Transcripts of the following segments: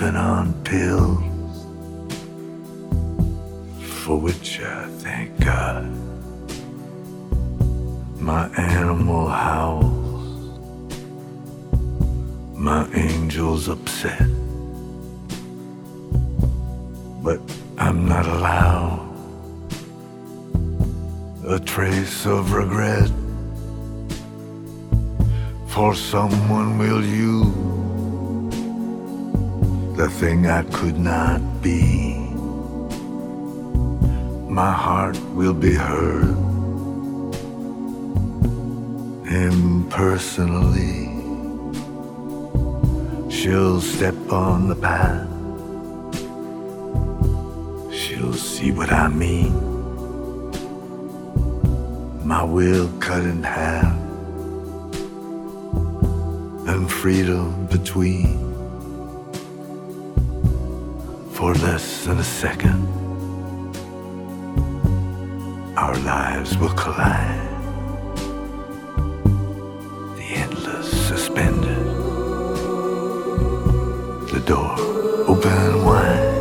living on pills for which I thank God. My animal howls, my angel's upset, but I'm not allowed a trace of regret for someone will you the thing I could not be. My heart will be heard impersonally. She'll step on the path. She'll see what I mean. My will cut in half and freedom between for less than a second. Our lives will collide. The endless suspended. The door open wide.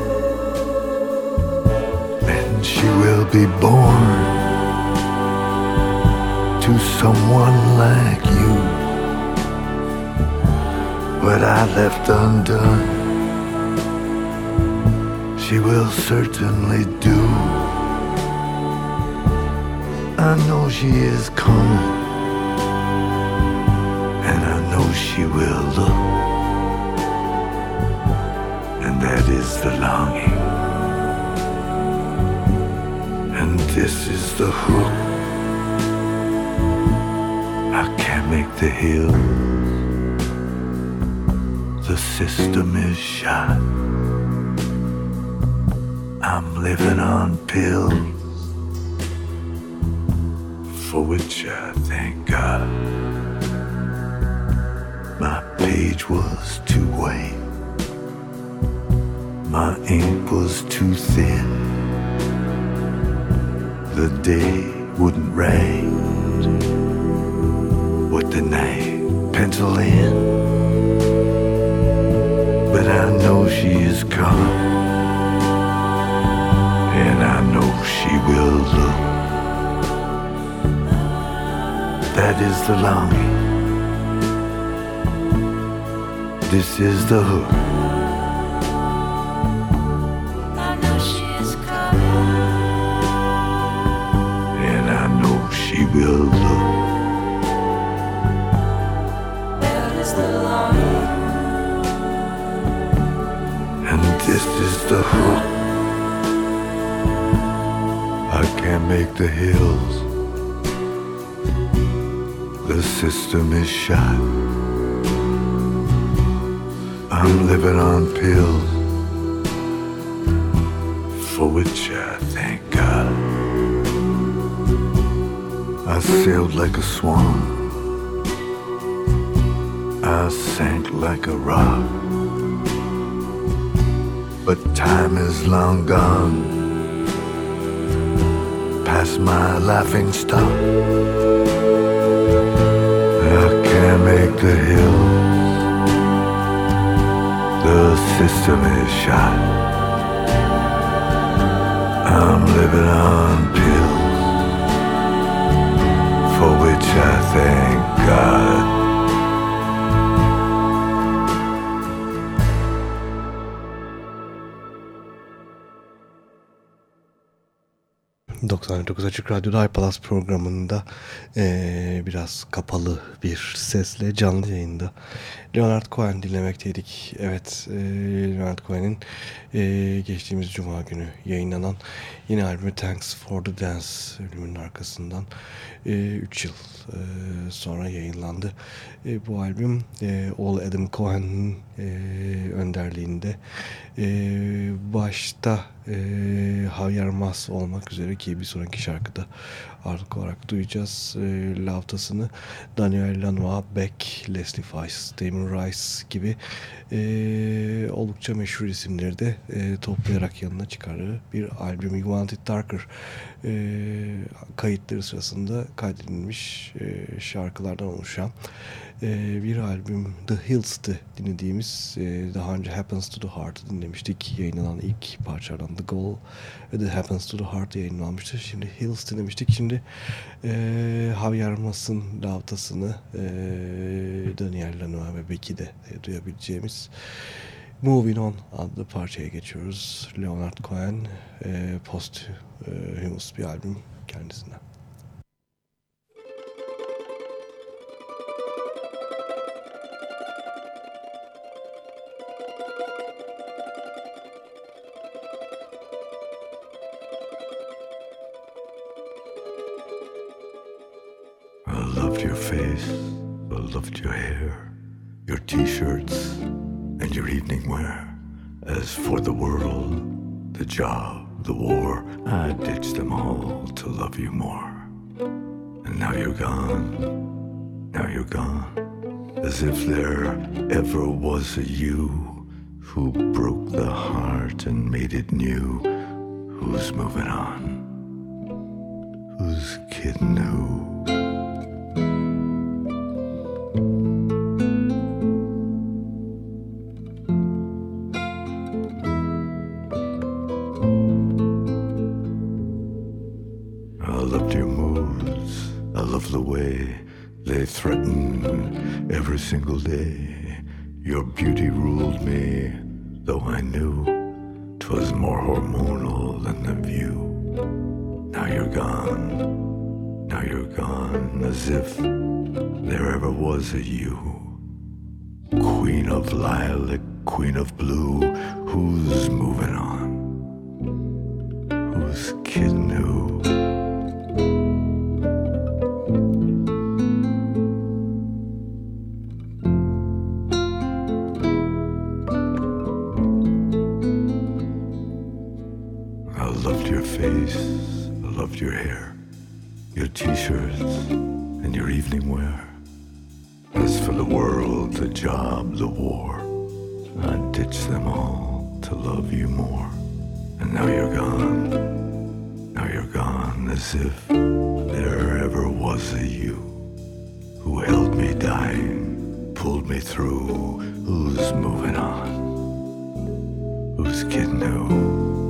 And she will be born to someone like you. What I left undone, she will certainly do. I know she is coming, and I know she will look, and that is the longing, and this is the hook. I can't make the hill. The system is shot. I'm living on pills for which I thank God. My page was too white. My ink was too thin. The day wouldn't rain what the night pencil in. But I know she is coming, she will look. That is the longing. This is the hook. The hills. The system is shot. I'm living on pills for which I thank God. I sailed like a swan. I sank like a rock but time is long gone past my laughing stock. I can't make the hill. The system is shot. I'm living on pills for which I thank God. 99 99 Açık Radyo'da iPalaz programında e, biraz kapalı bir sesle canlı yayında Leonard Cohen dinlemekteydik. Evet, e, Leonard Cohen'in e, geçtiğimiz Cuma günü yayınlanan yeni albümü Thanks for the Dance ölümünün arkasından 3 e, yıl e, sonra yayınlandı. E, bu albüm e, All Adam Cohen'in önderliğinde başta Javier Mas olmak üzere ki bir sonraki şarkıda ağırlık olarak duyacağız. E, Lavtasını Daniel Lanois, Beck, Leslie Weiss, Damon Rice gibi e, oldukça meşhur isimleri de e, toplayarak yanına çıkardığı bir albüm. You Want Darker e, kayıtları sırasında kaydedilmiş e, şarkılardan oluşan e, bir albüm The Hills'tı dinlediğimiz e, daha önce Happens to the Heart'ı dinlemiştik. Yayınlanan ilk parçadan The Goal ve The Happens to the Heart yayınlanmıştı. Şimdi Hills dinlemiştik. Şimdi e, Javier Mas'ın lavtasını e, Daniel Lanois ve Becky de e, duyabileceğimiz Moving On adlı parçaya geçiyoruz. Leonard Cohen e, post e, Humus bir albüm kendisinden. A you who broke the heart and made it new. Who's moving on? T-shirts, and your evening wear. As for the world, the job, the war, I'd ditched them all to love you more. And now you're gone, now you're gone, as if there ever was a you who held me dying, pulled me through. Who's moving on? Who's kidding who?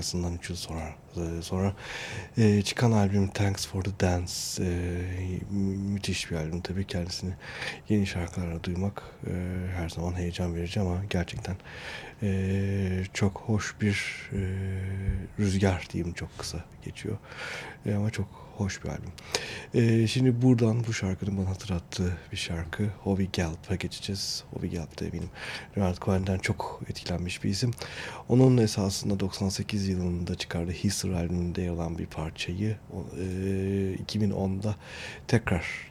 Arkasından 3 yıl sonra e, sonra e, çıkan albüm Thanks for the Dance e, müthiş bir albüm tabii kendisini yeni şarkılarla duymak e, her zaman heyecan verici ama gerçekten e, çok hoş bir e, rüzgar diyeyim çok kısa geçiyor E, ama çok hoş bir albüm. E, şimdi buradan bu şarkının bana hatırlattığı bir şarkı Howie Galp'a geçeceğiz. Howie Galp da eminim Leonard Cohen'den çok etkilenmiş bir isim. Onun esasında 98 yılında çıkardığı History albümünde yer alan bir parçayı e, 2010'da tekrar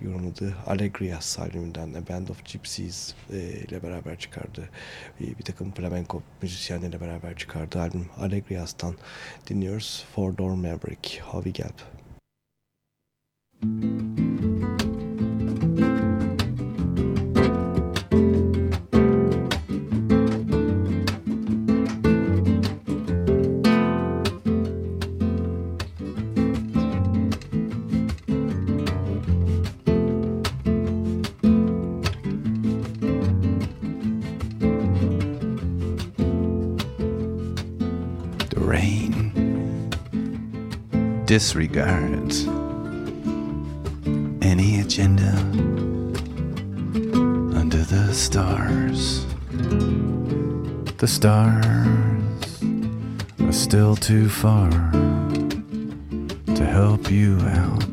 yorumladığı Allegrias albümünden de Band of Gypsies e, ile beraber çıkardığı bir, bir takım flamenco müzisyenlerle beraber çıkardığı albüm Allegrias'tan dinliyoruz. Four Door Maverick, Harvey Gelb. Müzik disregards any agenda under the stars. The stars are still too far to help you out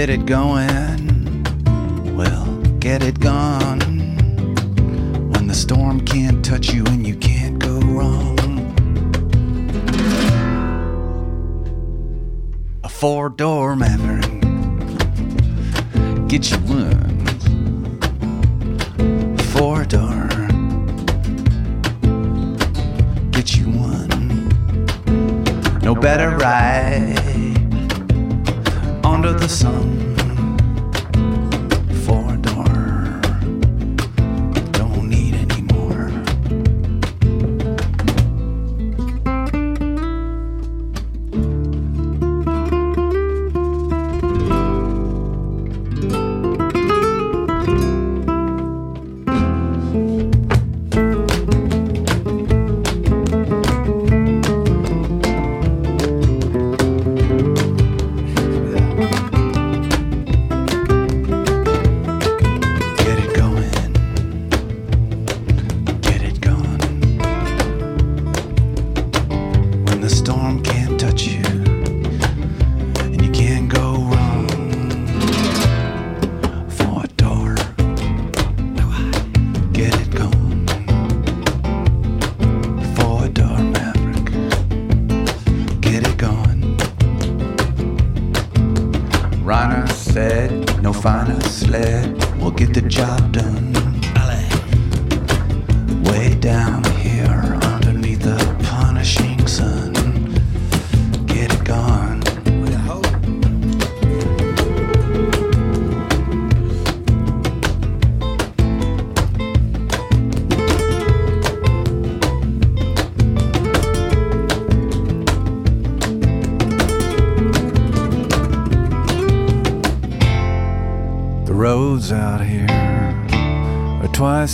get it going, well, get it gone. When the storm can't touch you and you can't go wrong. A four door Maverick, get you one. Four door. get you one. No better ride under the sun.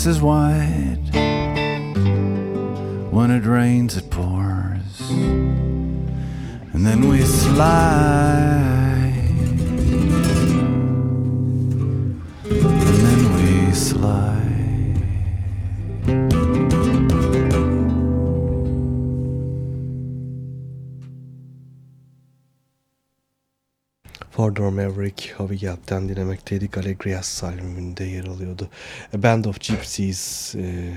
As wide. When it rains, it pours. And then we slide. Mordor Maverick, Howie Gelb'den dinlemekteydik. Allegrias albümünde yer alıyordu. A Band of Gypsies e,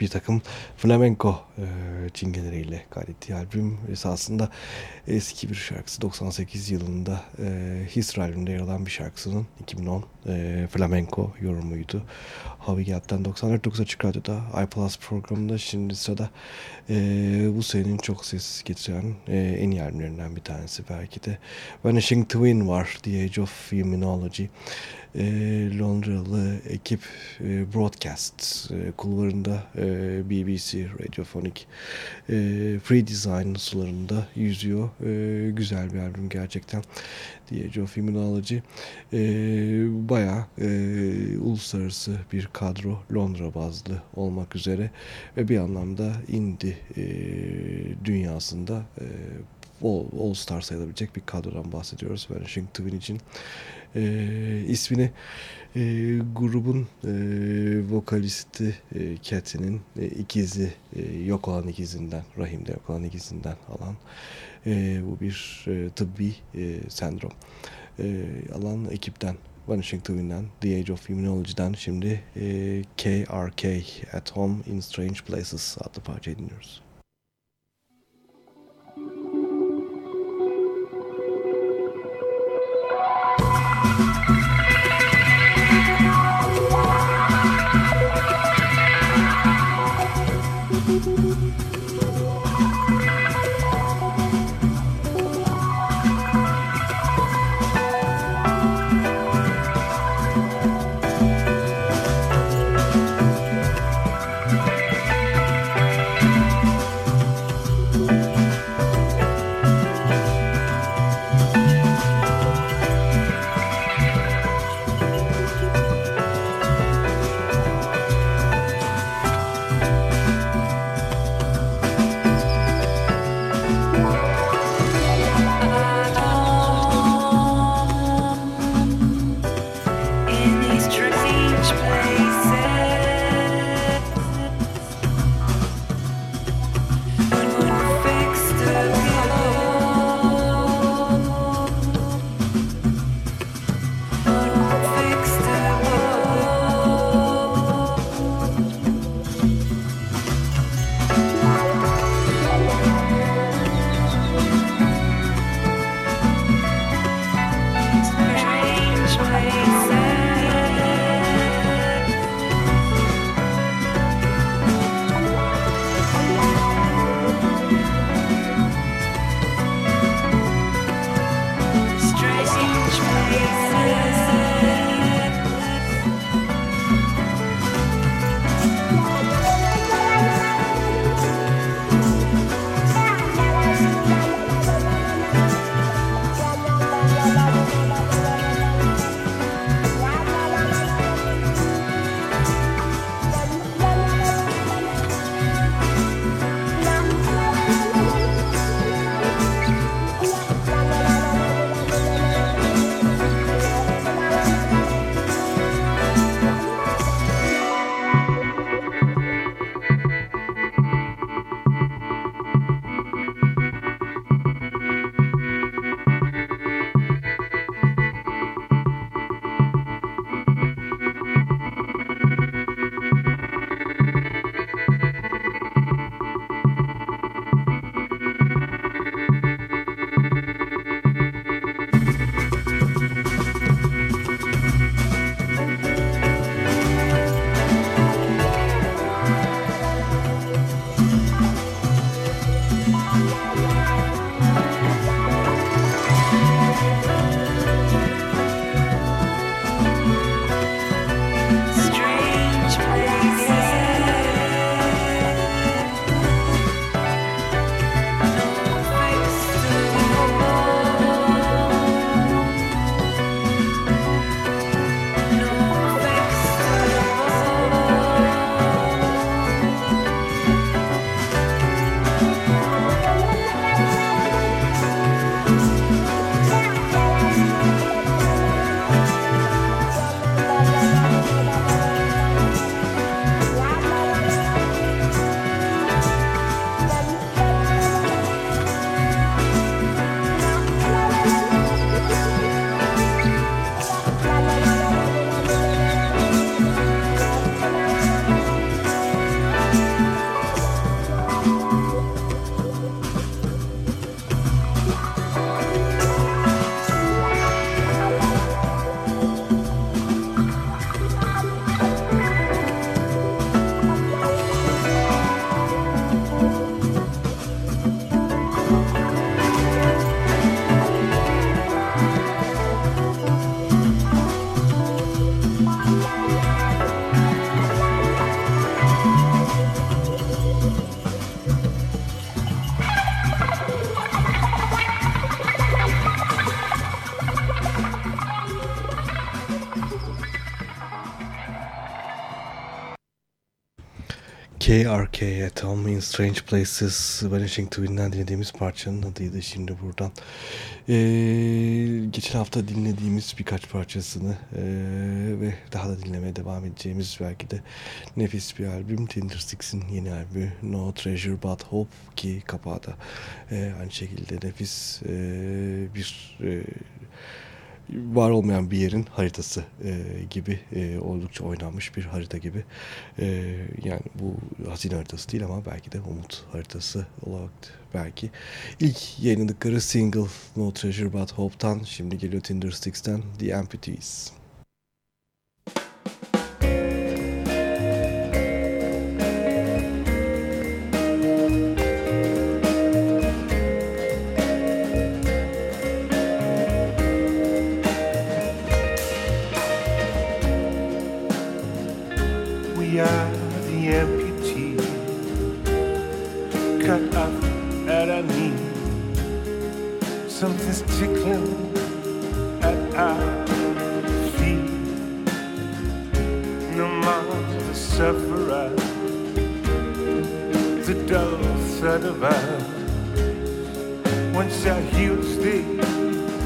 bir takım flamenco e, çingeleriyle kaydettiği albüm esasında eski bir şarkısı 98 yılında e, History albümünde yer alan bir şarkısının 2010 e, flamenco yorumuydu. Howie Gelb'den 94 Açık Radyo'da iPlus programında şimdi sırada e, bu senenin çok ses getiren e, en iyi albümlerinden bir tanesi belki de Vanishing Twin var The Age of Feminology e, Londralı ekip e, Broadcast e, kulvarında e, BBC Radiophonic e, Free Design sularında yüzüyor. E, güzel bir albüm gerçekten. The Age of Feminology e, bayağı e, uluslararası bir kadro Londra bazlı olmak üzere ve bir anlamda indie e, dünyasında e, all, star sayılabilecek bir kadrodan bahsediyoruz Vanishing Twin için. E, ismini e, grubun e, vokalisti e, Cathy'nin e, ikizi e, yok olan ikizinden, rahimde yok olan ikizinden alan e, bu bir e, tıbbi e, sendrom. E, alan ekipten Vanishing Twin'den, The Age of Immunology'den şimdi e, KRK At Home in Strange Places adlı parçayı dinliyoruz. KRK Atom in Strange Places Vanishing Twin'den dinlediğimiz parçanın adıydı şimdi buradan. Ee, geçen hafta dinlediğimiz birkaç parçasını e, ve daha da dinlemeye devam edeceğimiz belki de nefis bir albüm. Tinder Six'in yeni albümü No Treasure But Hope ki kapağı da e, aynı şekilde nefis e, bir... E, var olmayan bir yerin haritası e, gibi e, oldukça oynanmış bir harita gibi. E, yani bu hazine haritası değil ama belki de umut haritası olarak belki. İlk yayınladıkları single No Treasure But Hope'tan şimdi geliyor Tinder Sticks'ten The Amputees. The dull thud of us. Once our heels they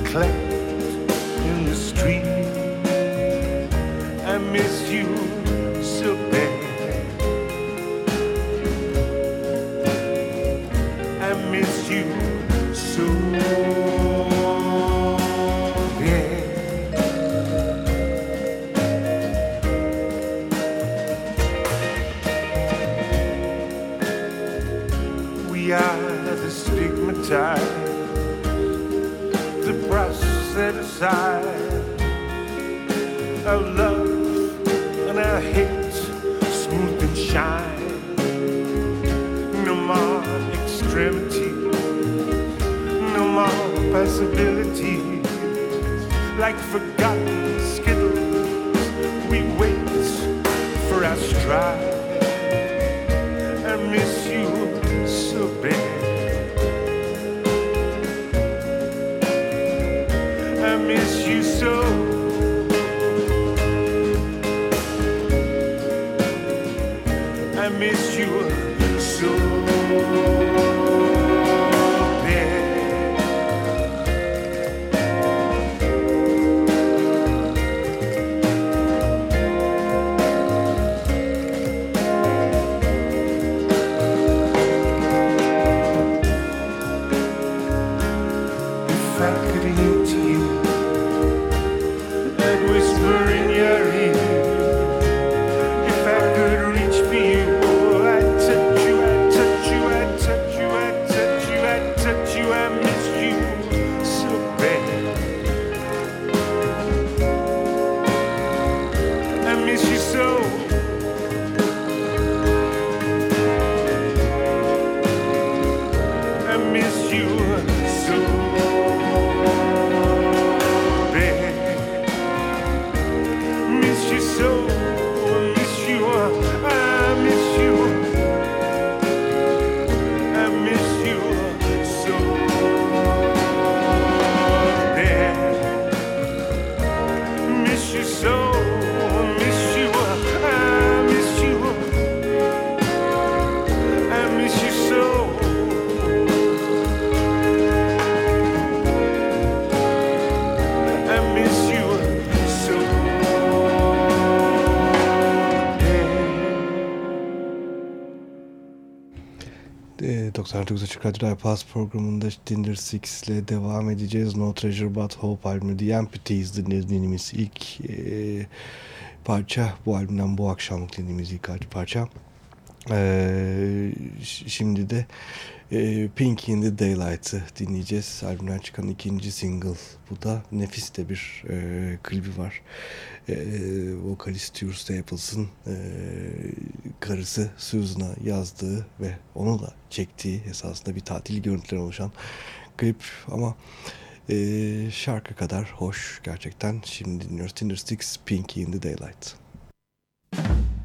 clapped in the street. I miss you more possibility. Like forgotten 94.9 Açık Radyo Pass programında Tinder 6 ile devam edeceğiz. No Treasure But Hope albümü The Amputees dinlediğimiz ilk e, parça. Bu albümden bu akşamlık dinlediğimiz ilk parça. E, şimdi de e, Pink in the Daylight'ı dinleyeceğiz. Albümden çıkan ikinci single. Bu da nefis de bir e, klibi var. E, vokalist Stuart Staples'ın e, karısı Susan'a yazdığı ve onu da çektiği esasında bir tatil görüntüleri oluşan klip ama e, şarkı kadar hoş gerçekten. Şimdi dinliyoruz Tinder Sticks Pinky in the Daylight. bad.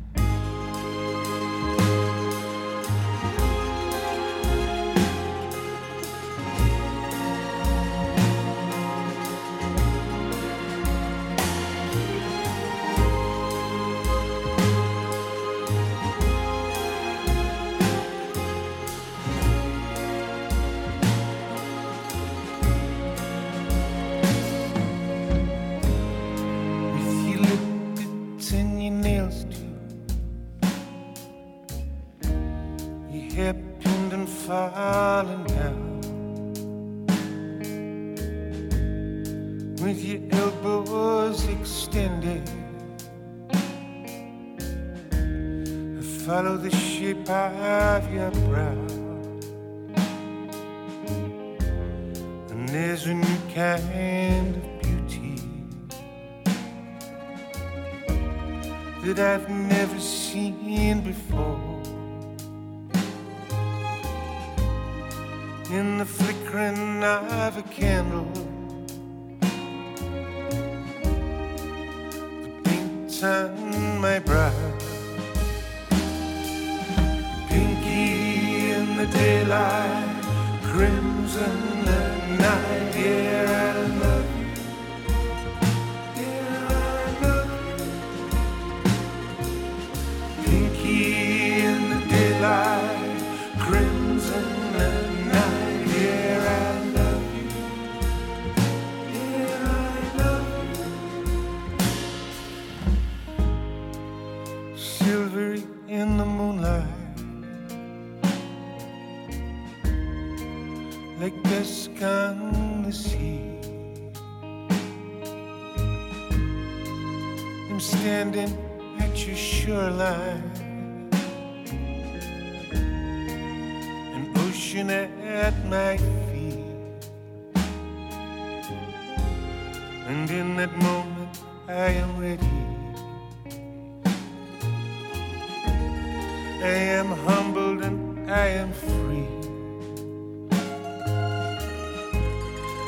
I am humbled and I am free.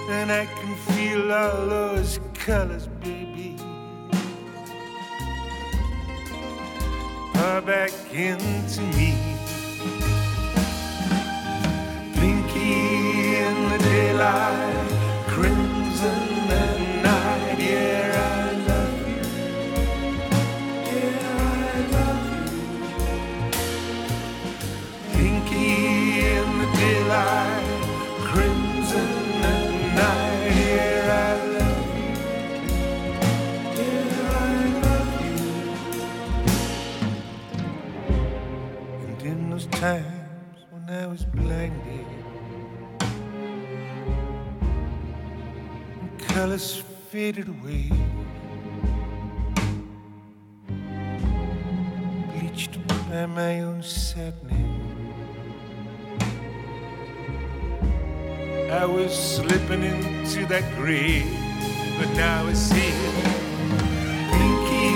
And I can feel all those colors, baby. Pour back into me. Pinky in the daylight, crimson faded away. Bleached by my own sadness. I was slipping into that grave, but now it's here. Pinky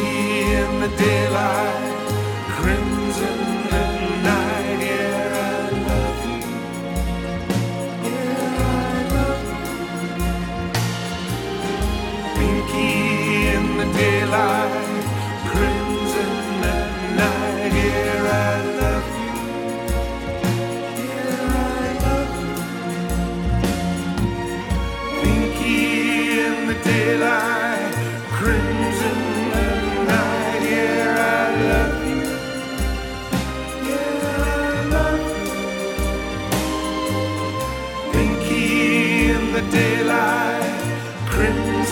in the daylight,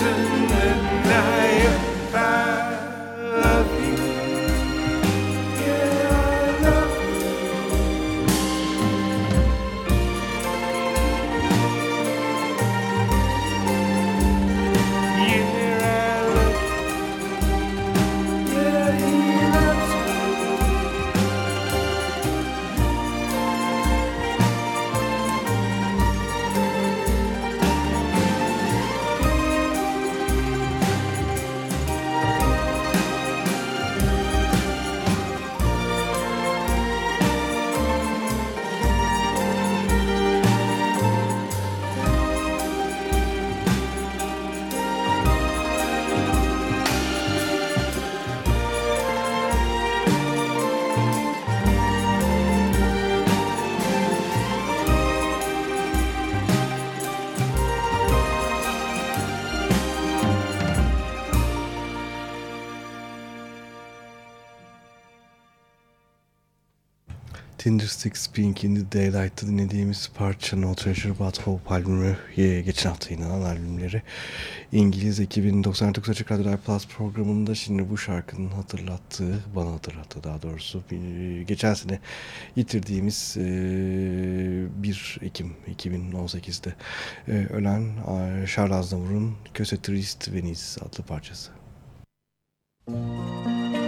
listen. Six Pink in the Daylight'ta dinlediğimiz parça No Treasure But Hope albümü geçen hafta yayınlanan albümleri İngiliz ekibinin 99 Açık Radyo Plus programında şimdi bu şarkının hatırlattığı, bana hatırlattığı daha doğrusu geçen sene yitirdiğimiz 1 Ekim 2018'de ölen Charles Aznavour'un Köse Trist Venice adlı parçası. Müzik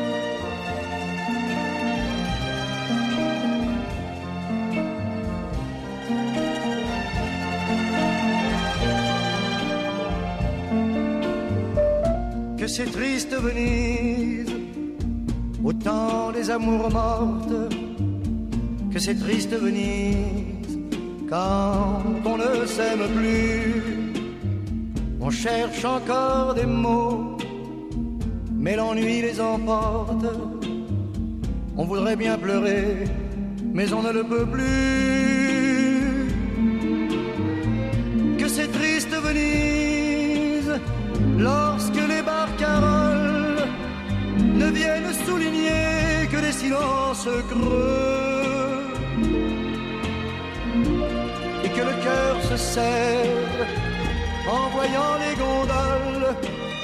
c'est triste Venise, au temps des amours mortes, que c'est triste Venise, quand on ne s'aime plus. On cherche encore des mots, mais l'ennui les emporte. On voudrait bien pleurer, mais on ne le peut plus. Ne viennent souligner que des silences creux et que le cœur se serre en voyant les gondoles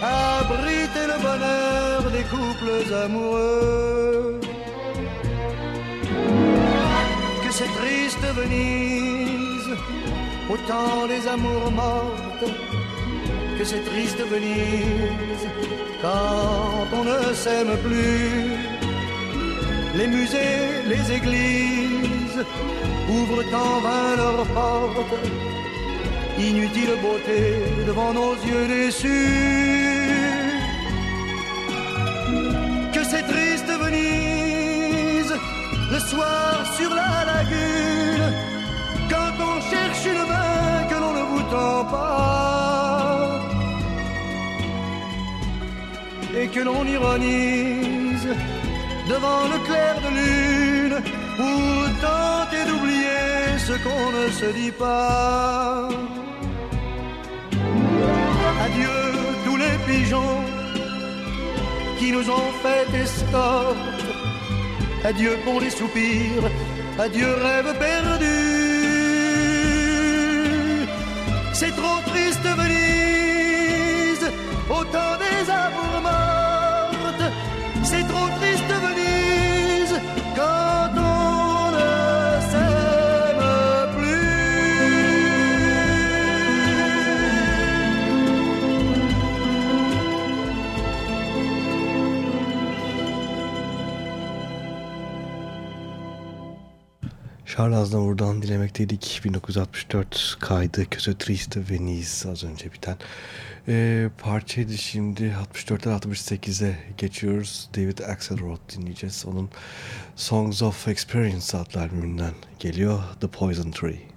abriter le bonheur des couples amoureux. Que c'est triste Venise, autant les amours mortes que c'est triste Venise quand on ne s'aime plus. Les musées, les églises ouvrent en vain leurs portes. Inutile beauté devant nos yeux déçus. Que c'est triste Venise le soir sur la lagune quand on cherche une main que l'on ne vous tend pas que l'on ironise devant le clair de lune pour tenter d'oublier ce qu'on ne se dit pas. Adieu tous les pigeons qui nous ont fait escorte. Adieu pour les soupirs, adieu rêve perdu. C'est trop triste Venise, Charles Aznavour'dan dilemekteydik. 1964 kaydı Köse Triste Venice az önce biten e, parçaydı. Şimdi 64'ten 68'e geçiyoruz. David Axelrod dinleyeceğiz. Onun Songs of Experience adlı albümünden geliyor. The Poison Tree.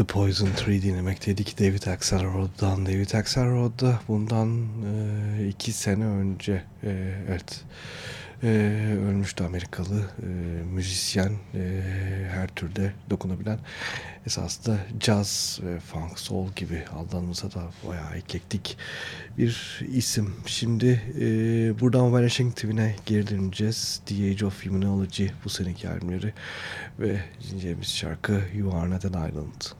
The Poison Tree dinlemekteydik David Axelrod'dan. David Axelrod da bundan e, iki sene önce e, evet e, ölmüştü Amerikalı e, müzisyen e, her türde dokunabilen esasında caz ve funk soul gibi aldığımızda da bayağı eklektik bir isim. Şimdi e, buradan Vanishing Twin'e geri döneceğiz. The Age of Humanology bu seneki albümleri ve dinleyeceğimiz şarkı You Are Not An Island.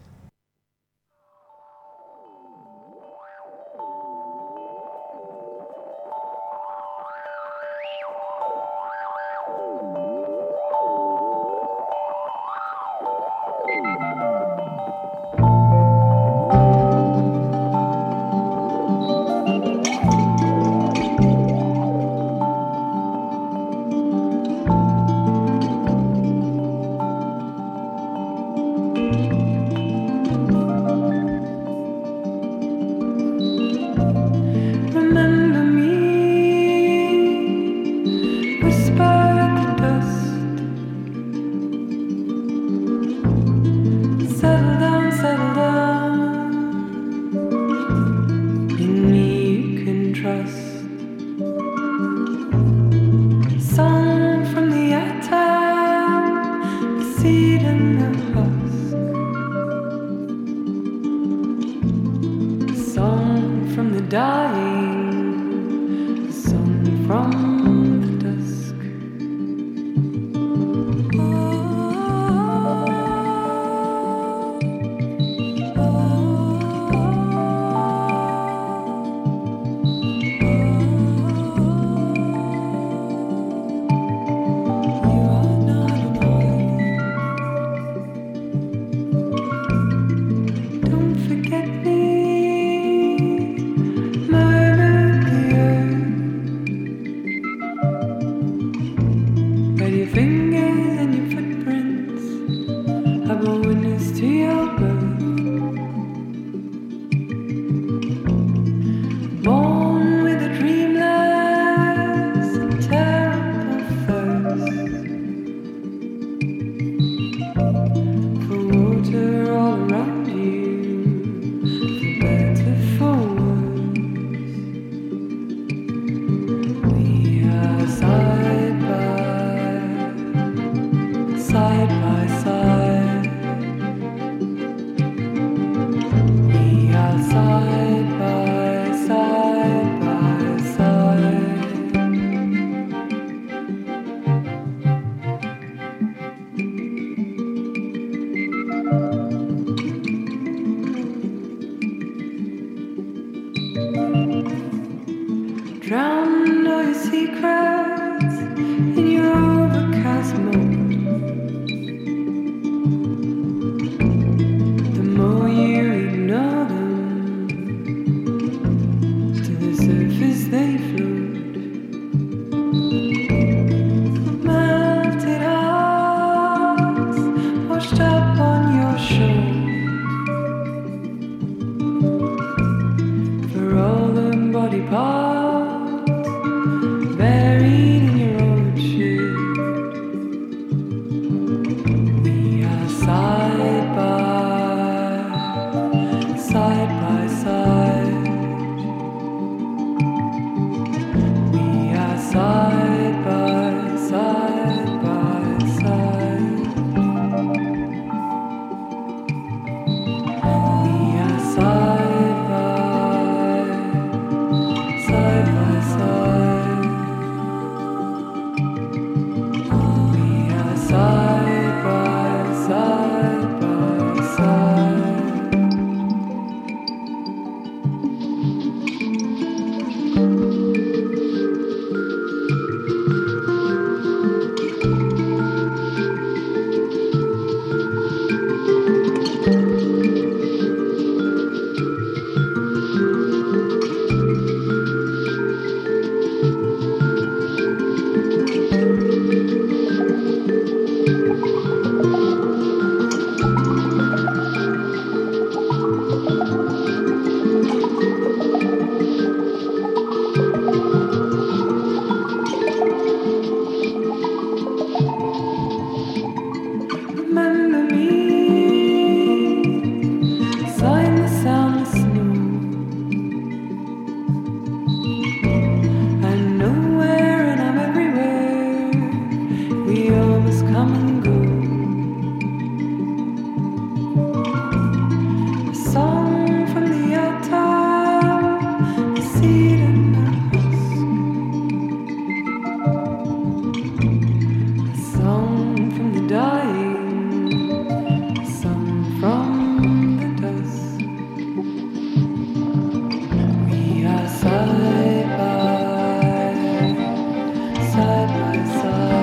by my side.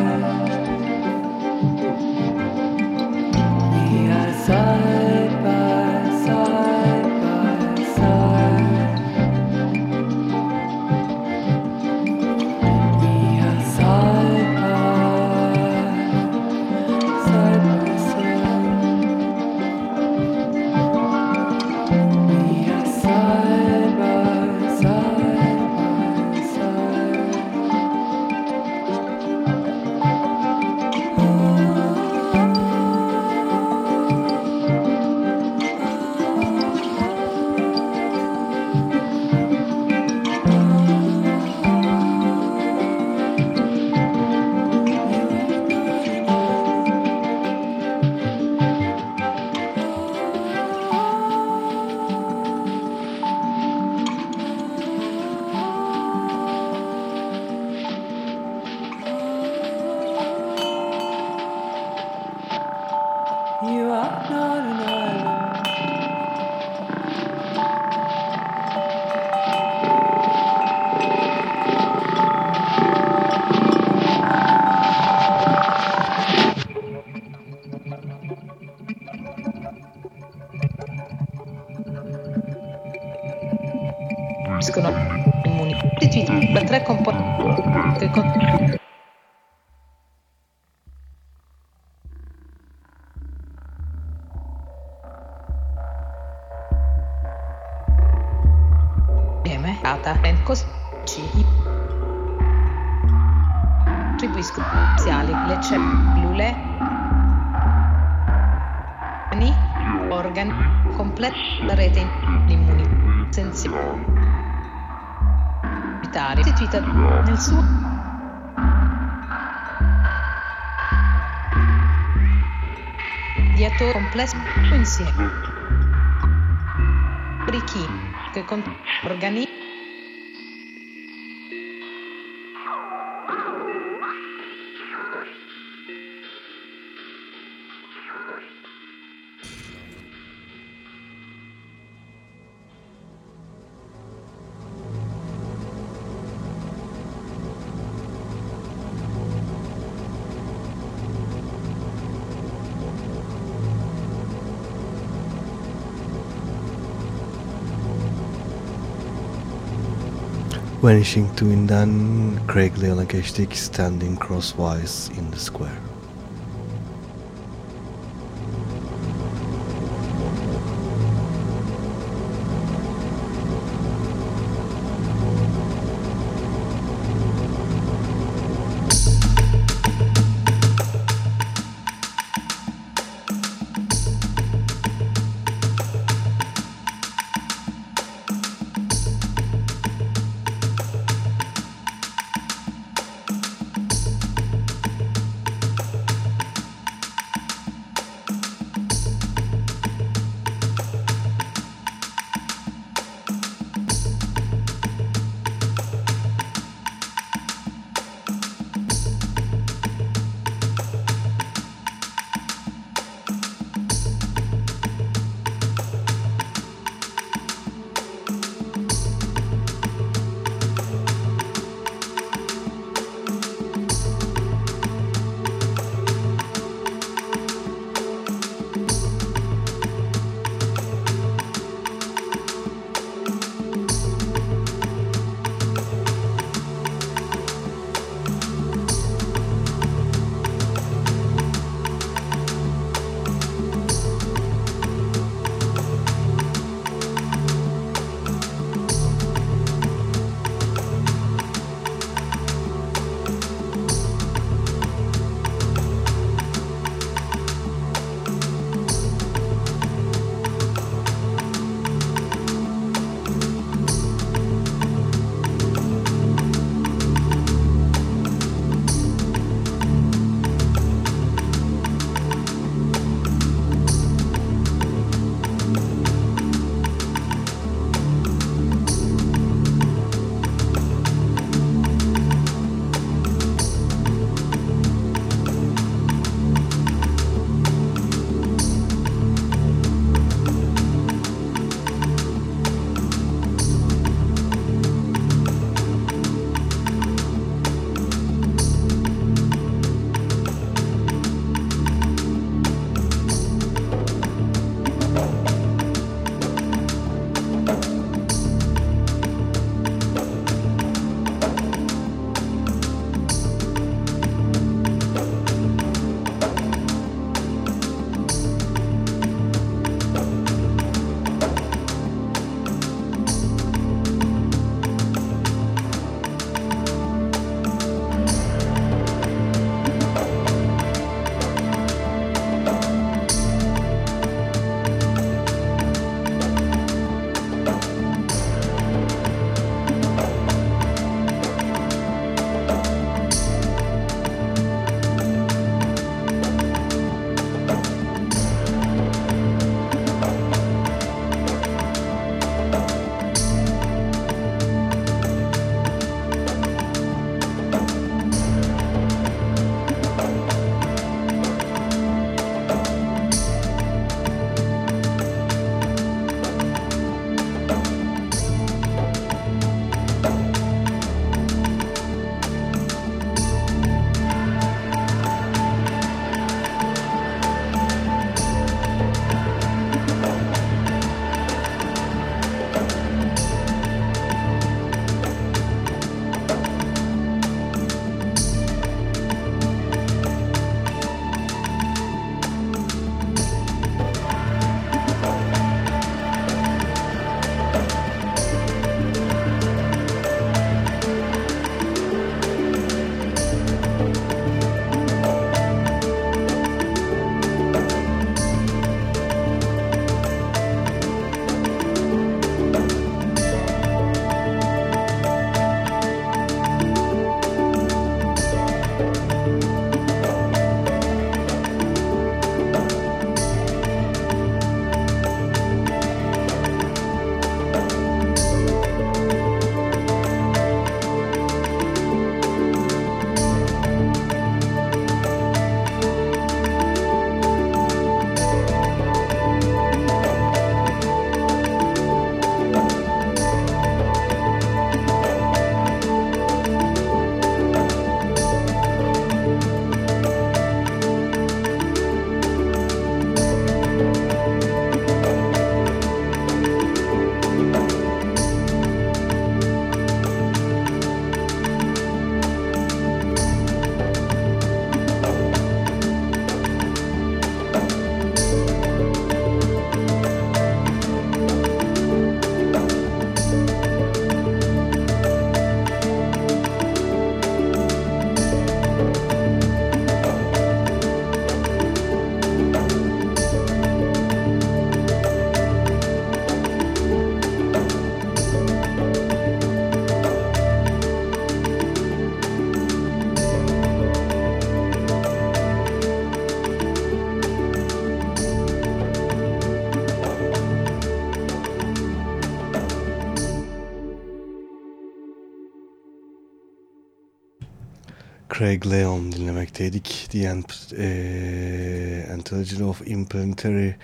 Immunitaria sensibile istituita nel suo dietro complesso insieme ricchi che con organi Vanishing Twin'den Craig Leon'a geçtik Standing Crosswise in the Square. Craig Leon dinlemekteydik. The e, Anthology of Implanetary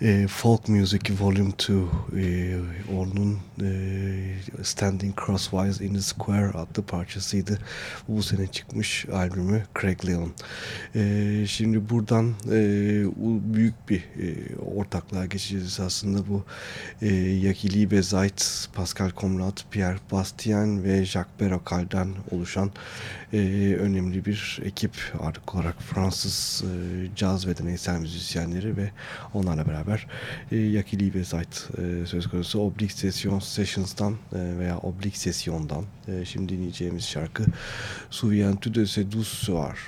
e, Folk Music Volume 2 e, onun e, Standing Crosswise in the Square adlı parçasıydı. Bu sene çıkmış albümü Craig Leon. E, şimdi buradan e, büyük bir e, ortaklığa geçeceğiz aslında bu e, Yakili Bezait, Pascal Comrat, Pierre Bastien ve Jacques Berocal'dan oluşan e, önemli bir ekip artık olarak Fransız e, caz ve deneysel müzisyenleri ve onlarla beraber e, Yakili ve Zayt e, söz konusu Oblique Session Sessions'dan e, veya Oblique Session'dan e, şimdi dinleyeceğimiz şarkı Souviens-tu de ces douze soirs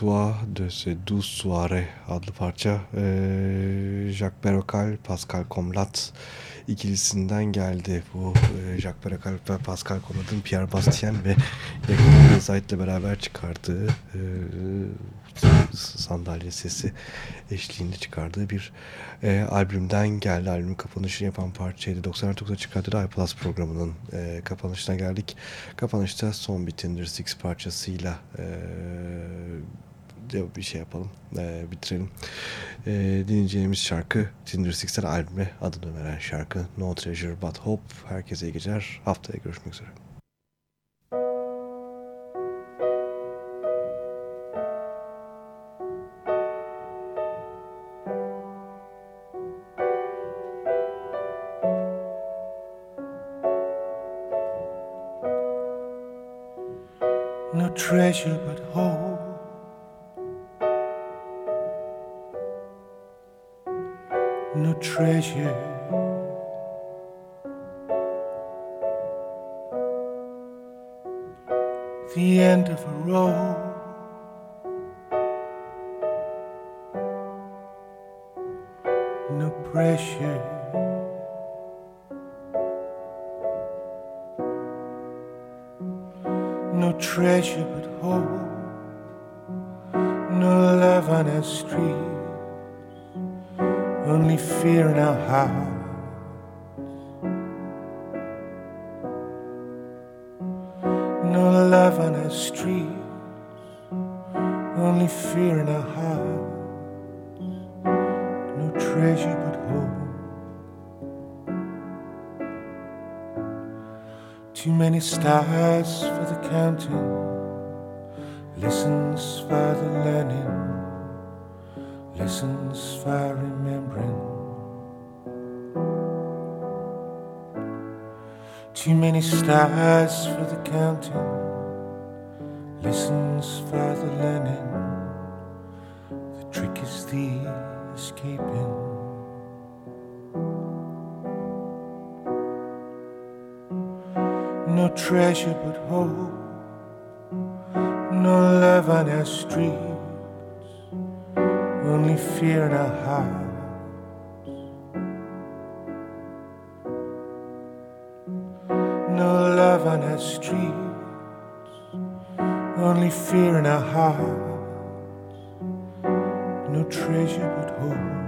Souviens-toi de ces douze soirées adlı parça ee, Jacques Berocal, Pascal Comlat ikilisinden geldi. Bu e, Jacques Berocal ve Pascal Comlat'ın Pierre Bastien ve Yakın Zayt'le beraber çıkardığı e, sandalye sesi eşliğinde çıkardığı bir e, albümden geldi. Albümün kapanışını yapan parçaydı. 99'da çıkardığı iPlus programının e, kapanışına geldik. Kapanışta son bir Tinder Six parçasıyla e, bir şey yapalım, e, bitirelim. E, dinleyeceğimiz şarkı Tinder Six'ten albüme adını veren şarkı No Treasure But Hope. Herkese iyi geceler. Haftaya görüşmek üzere. treasure treasure. The end of a road. No pressure. no treasure but hope, no love on our streets, only fear in our hearts. No love on our streets, only fear in our hearts, no treasure but hope. Too many stars for the counting. lessons for the Lenin. Listens for remembering. Too many stars for the counting. Listens the learning. The trick is the escaping. no treasure but hope, no love on our streets, in our hearts. No love on our streets, only fear in our hearts, no treasure but hope.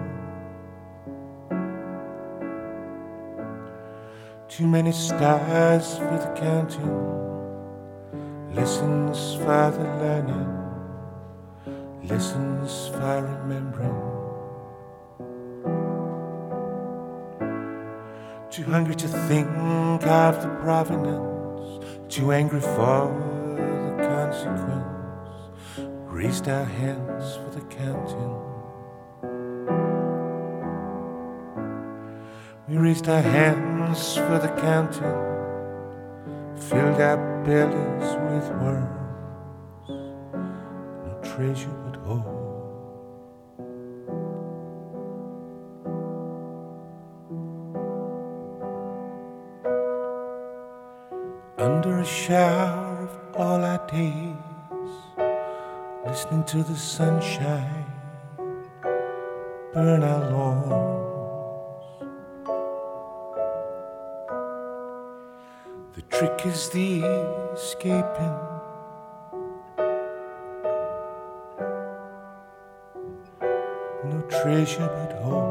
Too many stars for the counting. lessons for the Leonard. Listens for remembering. Too hungry to think of the provenance. Too angry for the consequence. Raised our hands for the counting. We raised our hands for the counting, filled our bellies with worms, no treasure a shower of all our days, listening to the sunshine burn our lawns. The trick is the escaping. No treasure but hope.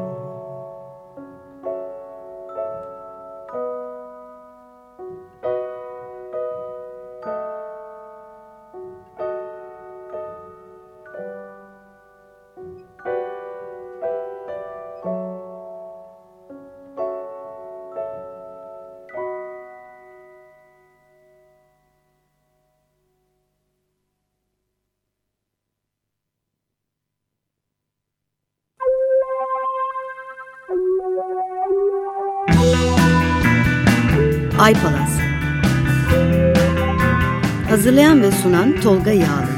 Tolga Yağlı